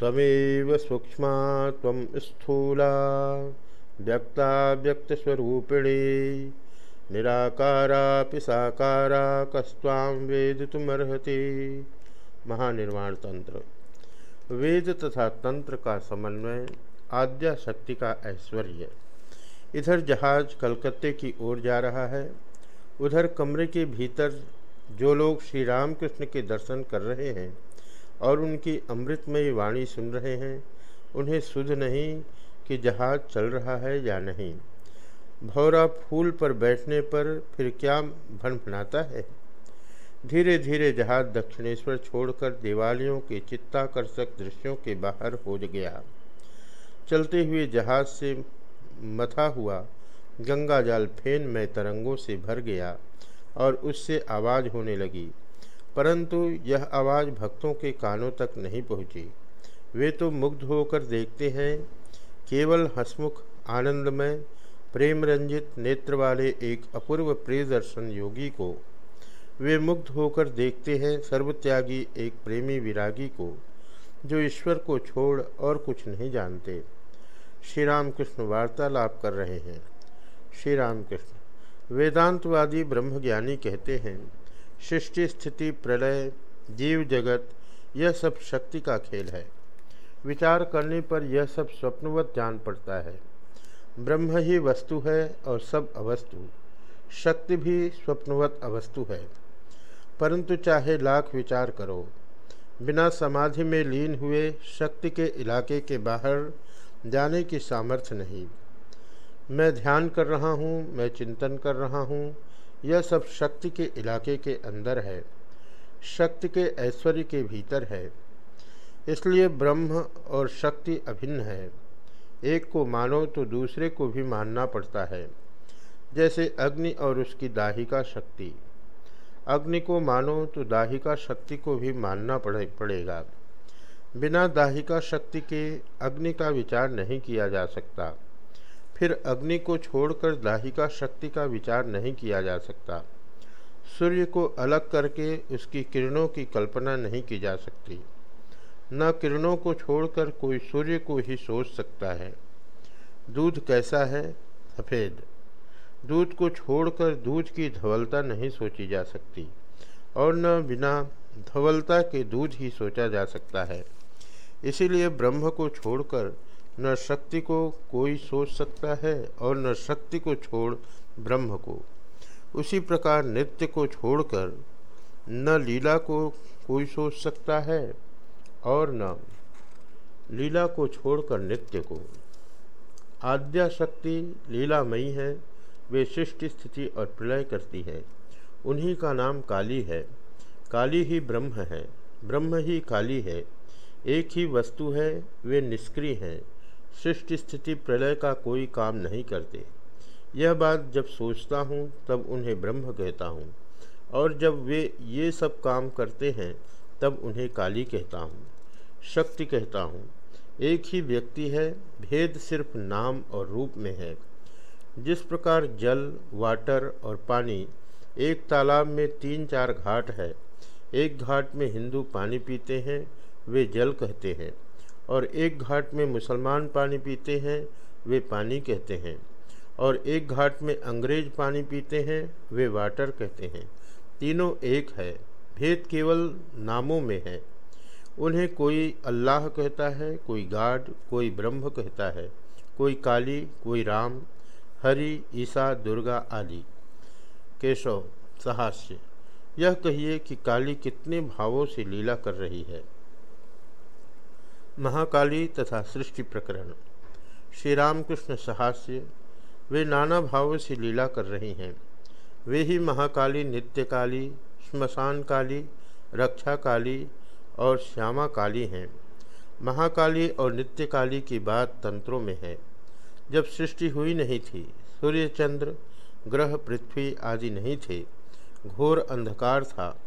तमेव सूक्ष्मा त्वं स्थूला। व्यक्ता व्यक्तस्वरूपिणी। निराकारापि साकारा कस्वां वेदितुमर्हति। महानिर्वाण तंत्र। वेद तथा तंत्र का समन्वय आद्या शक्ति का ऐश्वर्य। इधर जहाज़ कलकत्ते की ओर जा रहा है। उधर कमरे के भीतर जो लोग श्री रामकृष्ण के दर्शन कर रहे हैं और उनकी अमृतमयी वाणी सुन रहे हैं। उन्हें सुध नहीं कि जहाज़ चल रहा है या नहीं। भौरा फूल पर बैठने पर फिर क्या भनभनाता है? धीरे धीरे जहाज़ दक्षिणेश्वर छोड़कर दिवालियों के चित्ताकर्षक दृश्यों के बाहर हो गया। चलते हुए जहाज़ से मथा हुआ गंगा जल फेन में तरंगों से भर गया और उससे आवाज़ होने लगी। परंतु यह आवाज़ भक्तों के कानों तक नहीं पहुँची। वे तो मुग्ध होकर देखते हैं, केवल हसमुख, आनंदमय प्रेम रंजित नेत्र वाले एक अपूर्व प्रिय दर्शन योगी को। वे मुग्ध होकर देखते हैं सर्वत्यागी एक प्रेमी विरागी को, जो ईश्वर को छोड़ और कुछ नहीं जानते। श्री राम कृष्ण वार्तालाप कर रहे हैं। श्री राम कृष्ण वेदांतवादी ब्रह्मज्ञानी कहते हैं सृष्टि स्थिति प्रलय, जीव जगत, यह सब शक्ति का खेल है। विचार करने पर यह सब स्वप्नवत जान पड़ता है। ब्रह्म ही वस्तु है और सब अवस्तु। शक्ति भी स्वप्नवत अवस्तु है। परंतु चाहे लाख विचार करो, बिना समाधि में लीन हुए शक्ति के इलाके के बाहर जाने की सामर्थ्य नहीं। मैं ध्यान कर रहा हूँ, मैं चिंतन कर रहा हूँ यह सब शक्ति के इलाके के अंदर है, शक्ति के ऐश्वर्य के भीतर है। इसलिए ब्रह्म और शक्ति अभिन्न है। एक को मानो तो दूसरे को भी मानना पड़ता है। जैसे अग्नि और उसकी दाहिका शक्ति। अग्नि को मानो तो दाहिका शक्ति को भी मानना पड़े, पड़ेगा। बिना दाहिका शक्ति के अग्नि का विचार नहीं किया जा सकता। फिर अग्नि को छोड़कर दाहिका शक्ति का विचार नहीं किया जा सकता। सूर्य को अलग करके उसकी किरणों की कल्पना नहीं की जा सकती। न किरणों को छोड़कर कोई सूर्य को ही सोच सकता है। दूध कैसा है? सफ़ेद। दूध को छोड़कर दूध की धवलता नहीं सोची जा सकती, और न बिना धवलता के दूध ही सोचा जा सकता है। इसीलिए ब्रह्म को छोड़कर न शक्ति को कोई सोच सकता है और न शक्ति को छोड़ ब्रह्म को। उसी प्रकार नृत्य को छोड़कर न लीला को कोई सोच सकता है और न लीला को छोड़कर नृत्य को। आद्या शक्ति लीलामयी है, वे सृष्टि स्थिति और प्रलय करती है। उन्हीं का नाम काली है। काली ही ब्रह्म है। ब्रह्म ही काली है। एक ही वस्तु है, वे निष्क्रिय हैं। सृष्टि स्थिति प्रलय का कोई काम नहीं करते। यह बात जब सोचता हूँ, तब उन्हें ब्रह्म कहता हूँ। और जब वे ये सब काम करते हैं, तब उन्हें काली कहता हूँ, शक्ति कहता हूँ। एक ही व्यक्ति है, भेद सिर्फ़ नाम और रूप में है। जिस प्रकार जल, वाटर और पानी, एक तालाब में तीन चार घाट है, एक घाट में हिंदू पानी पीते हैं, वे जल कहते हैं। और एक घाट में मुसलमान पानी पीते हैं, वे पानी कहते हैं। और एक घाट में अंग्रेज़ पानी पीते हैं, वे वाटर कहते हैं। तीनों एक है, भेद केवल नामों में है। उन्हें कोई अल्लाह कहता है, कोई गाड, कोई ब्रह्म कहता है, कोई काली, कोई राम, हरि, ईसा, दुर्गा आदि। केशव, सहास्य, यह कहिए कि काली कितने भावों से लीला कर रही है। महाकाली तथा सृष्टि प्रकरण। श्री रामकृष्ण सहास्य। वे नाना भावों से लीला कर रही हैं। वे ही महाकाली, नित्यकाली श्मशान काली रक्षा काली और श्यामा काली हैं। महाकाली और नित्यकाली की बात तंत्रों में है। जब सृष्टि हुई नहीं थी, सूर्य, चंद्र, ग्रह, पृथ्वी आदि नहीं थे, घोर अंधकार था,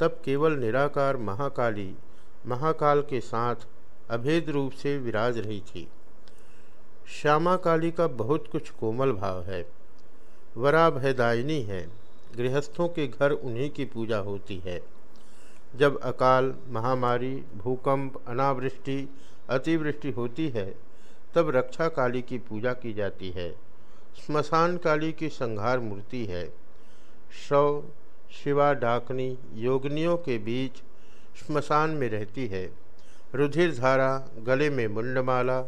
तब केवल निराकार महाकाली, महाकाल के साथ अभेद रूप से विराज रही थी। श्यामा काली का बहुत कुछ कोमल भाव है। वरा भयदायिनी है। गृहस्थों के घर उन्हीं की पूजा होती है। जब अकाल, महामारी, भूकंप, अनावृष्टि, अतिवृष्टि होती है, तब रक्षा काली की पूजा की जाती है। स्मशान काली की संहार मूर्ति है। शव, शिवा, डाकनी, योगनियों के बीच श्मशान में रहती है। रुधिर धारा गले में मुंडमाला,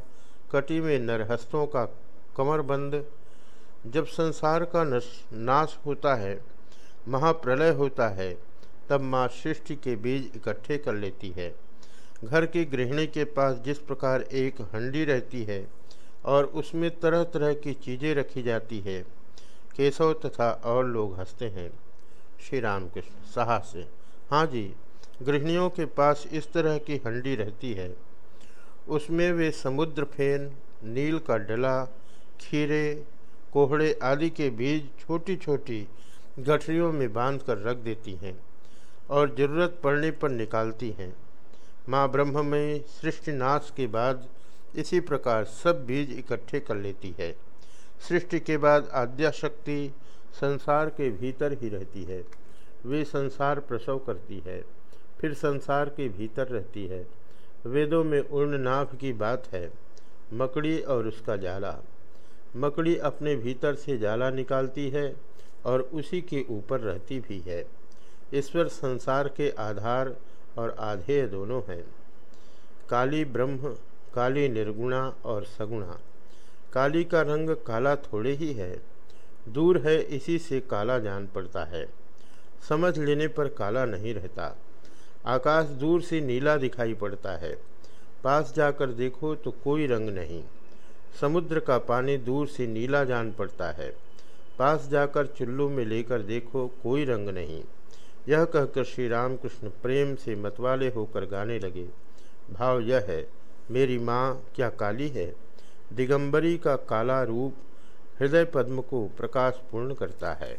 कटी में नरहस्तों का कमरबंद, जब संसार का नाश होता है, महाप्रलय होता है, तब माँ सृष्टि के बीज इकट्ठे कर लेती है। घर की गृहिणी के पास जिस प्रकार एक हंडी रहती है और उसमें तरह तरह की चीज़ें रखी जाती है, केशव तथा और लोग हँसते हैं। श्री रामकृष्ण, साहस से। हाँ जी। गृहिणियों के पास इस तरह की हंडी रहती है। उसमें वे समुद्र फेन, नील का डला, खीरे कोहड़े आदि के बीज छोटी छोटी गठरियों में बाँध कर रख देती हैं और ज़रूरत पड़ने पर निकालती हैं। माँ ब्रह्म में सृष्टिनाश के बाद इसी प्रकार सब बीज इकट्ठे कर लेती है। सृष्टि के बाद आद्या शक्ति संसार के भीतर ही रहती है। वे संसार प्रसव करती है। फिर संसार के भीतर रहती है। वेदों में उर्ण नाभ की बात है। मकड़ी और उसका जाला। मकड़ी अपने भीतर से जाला निकालती है और उसी के ऊपर रहती भी है। ईश्वर संसार के आधार और आधेय दोनों हैं। काली ब्रह्म, काली निर्गुणा और सगुणा। काली का रंग काला थोड़े ही है। दूर है इसी से काला जान पड़ता है। समझ लेने पर काला नहीं रहता। आकाश दूर से नीला दिखाई पड़ता है। पास जाकर देखो तो कोई रंग नहीं। समुद्र का पानी दूर से नीला जान पड़ता है। पास जाकर चुल्लू में लेकर देखो कोई रंग नहीं। यह कहकर श्री रामकृष्ण प्रेम से मतवाले होकर गाने लगे। भाव यह है, मेरी माँ क्या काली है? दिगंबरी का काला रूप हृदय पद्म को प्रकाशपूर्ण करता है।